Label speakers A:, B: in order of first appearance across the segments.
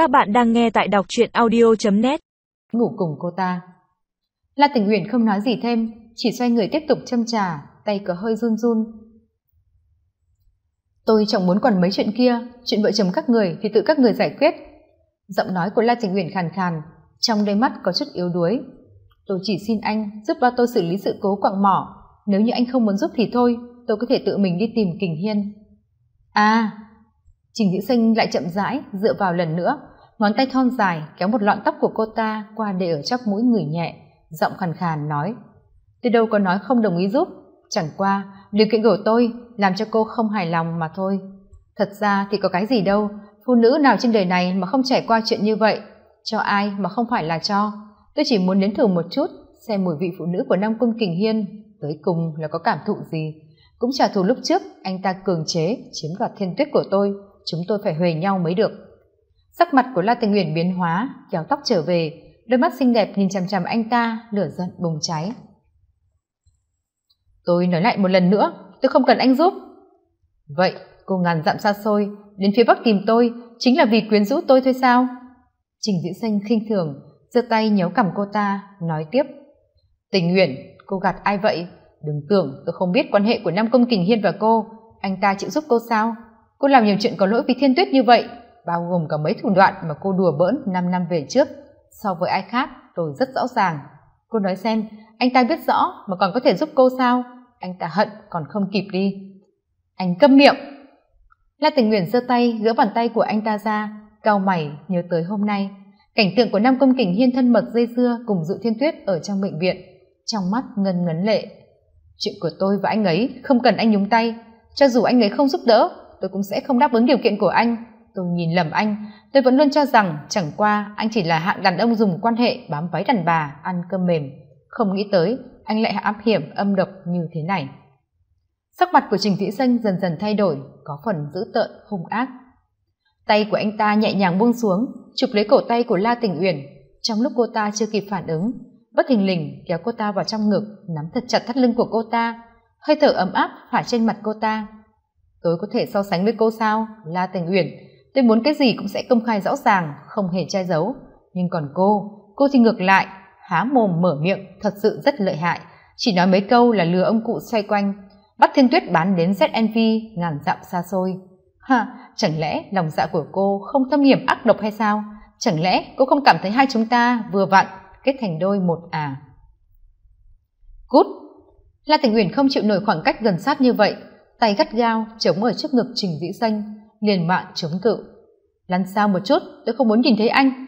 A: Các bạn đang nghe tại đọc truyện audio.net
B: Ngủ cùng cô ta. La tỉnh Uyển không nói gì thêm, Chỉ xoay người tiếp tục châm trà, Tay có hơi run run. Tôi chẳng muốn còn mấy chuyện kia, Chuyện vợ chồng các người thì tự các người giải quyết. Giọng nói của La tỉnh Uyển khàn khàn, Trong đôi mắt có chút yếu đuối. Tôi chỉ xin anh giúp ba tôi xử lý sự cố quặng mỏ. Nếu như anh không muốn giúp thì thôi, Tôi có thể tự mình đi tìm Kình Hiên. À Trình Dĩ Sinh lại chậm rãi dựa vào lần nữa ngón tay thon dài kéo một lọn tóc của cô ta qua để ở chóc mũi người nhẹ, giọng khàn khàn nói, tôi đâu có nói không đồng ý giúp. Chẳng qua, điều kiện của tôi làm cho cô không hài lòng mà thôi. Thật ra thì có cái gì đâu, phụ nữ nào trên đời này mà không trải qua chuyện như vậy? Cho ai mà không phải là cho? Tôi chỉ muốn nếm thử một chút, xem mùi vị phụ nữ của nam cung kình hiên tới cùng là có cảm thụ gì. Cũng trả thù lúc trước anh ta cường chế, chiếm đoạt thiên tuyết của tôi, chúng tôi phải huề nhau mới được sắc mặt của la tình nguyện biến hóa, kéo tóc trở về, đôi mắt xinh đẹp nhìn chằm chằm anh ta, lửa giận bùng cháy. Tôi nói lại một lần nữa, tôi không cần anh giúp. Vậy, cô ngàn dặm xa xôi, đến phía bắc tìm tôi, chính là vì quyến rũ tôi thôi sao? Trình dĩ xanh khinh thường, giơ tay nhéo cằm cô ta, nói tiếp. Tình nguyện cô gạt ai vậy? Đừng tưởng tôi không biết quan hệ của nam công kình hiên và cô. Anh ta chịu giúp cô sao? Cô làm nhiều chuyện có lỗi với thiên tuyết như vậy bao gồm cả mấy thủ đoạn mà cô đùa bỡn năm năm về trước. So với ai khác, tôi rất rõ ràng. Cô nói xem, anh ta biết rõ mà còn có thể giúp cô sao? Anh ta hận, còn không kịp đi. Anh câm miệng. La tình nguyện giơ tay, gỡ bàn tay của anh ta ra, cau mày nhớ tới hôm nay. Cảnh tượng của nam công kình hiên thân mật dây dưa cùng dự thiên tuyết ở trong bệnh viện, trong mắt ngân ngấn lệ. Chuyện của tôi và anh ấy không cần anh nhúng tay. Cho dù anh ấy không giúp đỡ, tôi cũng sẽ không đáp ứng điều kiện của anh tôi nhìn lầm anh. Tôi vẫn luôn cho rằng chẳng qua anh chỉ là hạng đàn ông dùng quan hệ bám váy đàn bà, ăn cơm mềm. Không nghĩ tới, anh lại ám hiểm, âm độc như thế này. Sắc mặt của trình vĩ xanh dần dần thay đổi, có phần dữ tợn, hung ác. Tay của anh ta nhẹ nhàng buông xuống, chụp lấy cổ tay của la tình uyển. Trong lúc cô ta chưa kịp phản ứng, bất thình lình kéo cô ta vào trong ngực, nắm thật chặt thắt lưng của cô ta, hơi thở ấm áp phả trên mặt cô ta. Tôi có thể so sánh với cô sao? La tình uyển tôi muốn cái gì cũng sẽ công khai rõ ràng, không hề che giấu. Nhưng còn cô cô thì ngược lại, há mồm mở miệng, thật sự rất lợi hại. Chỉ nói mấy câu là lừa ông cụ xoay quanh. Bắt thiên tuyết bán đến znv ngàn dặm xa xôi. Ha chẳng lẽ lòng dạ của cô không thâm hiểm ác độc hay sao? Chẳng lẽ cô không cảm thấy hai chúng ta vừa vặn kết thành đôi một à? Cút! La tình uyển không chịu nổi khoảng cách gần sát như vậy. Tay gắt gao chống ở trước ngực trình vĩ xanh liền mạng chống cự. Lăn sao một chút, tôi không muốn nhìn thấy anh.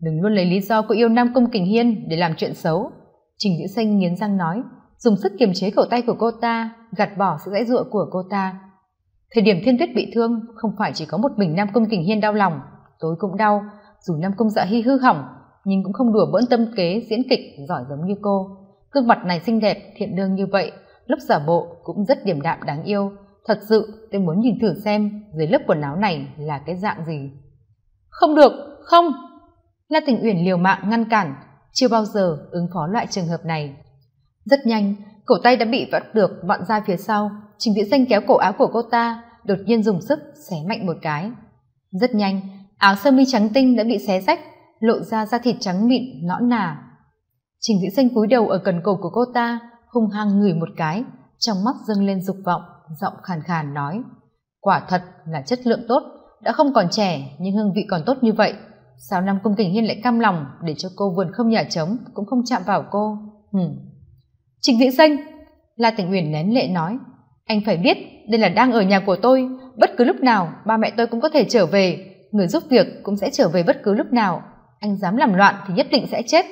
B: Đừng luôn lấy lý do cô yêu nam công kình hiên để làm chuyện xấu. Trình vĩ xanh nghiến răng nói, dùng sức kiềm chế cổ tay của cô ta, gạt bỏ sự dãy dụa của cô ta. Thời điểm thiên tuyết bị thương, không phải chỉ có một mình nam công kình hiên đau lòng. Tôi cũng đau, dù nam công dạ hy hư hỏng, nhưng cũng không đùa bỡn tâm kế diễn kịch giỏi giống như cô. Gương mặt này xinh đẹp, thiện lương như vậy, lúc giả bộ cũng rất điềm đạm đáng yêu thật sự, tôi muốn nhìn thử xem dưới lớp quần áo này là cái dạng gì. Không được, không! La tình uyển liều mạng ngăn cản, chưa bao giờ ứng phó loại trường hợp này. Rất nhanh, cổ tay đã bị vắt được vặn ra phía sau, trình viễn danh kéo cổ áo của cô ta, đột nhiên dùng sức xé mạnh một cái. Rất nhanh, áo sơ mi trắng tinh đã bị xé rách, lộ ra da thịt trắng mịn, nõn nà. Trình viễn danh cúi đầu ở cần cổ của cô ta, hung hăng ngửi một cái trong mắt dâng lên dục vọng, giọng khàn khàn nói, quả thật là chất lượng tốt, đã không còn trẻ nhưng hương vị còn tốt như vậy. Sao năm cung kình hiên lại cam lòng để cho cô vườn không nhà trống, cũng không chạm vào cô? Hừm. Trình viễn xanh la tỉnh uyển nén lệ nói, anh phải biết đây là đang ở nhà của tôi, bất cứ lúc nào ba mẹ tôi cũng có thể trở về, người giúp việc cũng sẽ trở về bất cứ lúc nào. Anh dám làm loạn thì nhất định sẽ chết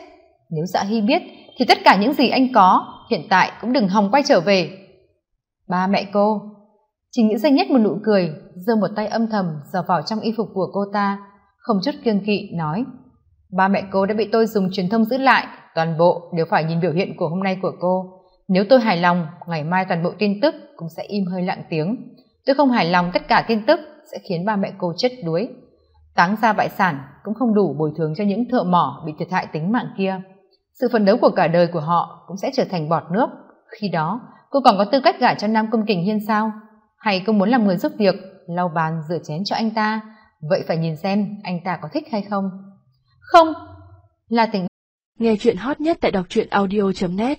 B: nếu dạ hy biết, thì tất cả những gì anh có, hiện tại cũng đừng hòng quay trở về. Ba mẹ cô, trình nghĩ danh nhất một nụ cười, giơ một tay âm thầm dò vào trong y phục của cô ta, không chút kiêng kỵ, nói, ba mẹ cô đã bị tôi dùng truyền thông giữ lại, toàn bộ đều phải nhìn biểu hiện của hôm nay của cô. Nếu tôi hài lòng, ngày mai toàn bộ tin tức cũng sẽ im hơi lặng tiếng. Tôi không hài lòng tất cả tin tức sẽ khiến ba mẹ cô chết đuối. Táng ra bại sản cũng không đủ bồi thường cho những thợ mỏ bị thiệt hại tính mạng kia sự phấn đấu của cả đời của họ cũng sẽ trở thành bọt nước. Khi đó, cô còn có tư cách gả cho nam công kình hiên sao? Hay cô muốn làm người giúp việc, lau bàn, rửa chén cho anh ta? Vậy phải nhìn xem anh ta có thích hay không. Không, là tình
A: nghe chuyện hot nhất tại đọc truyện audio net.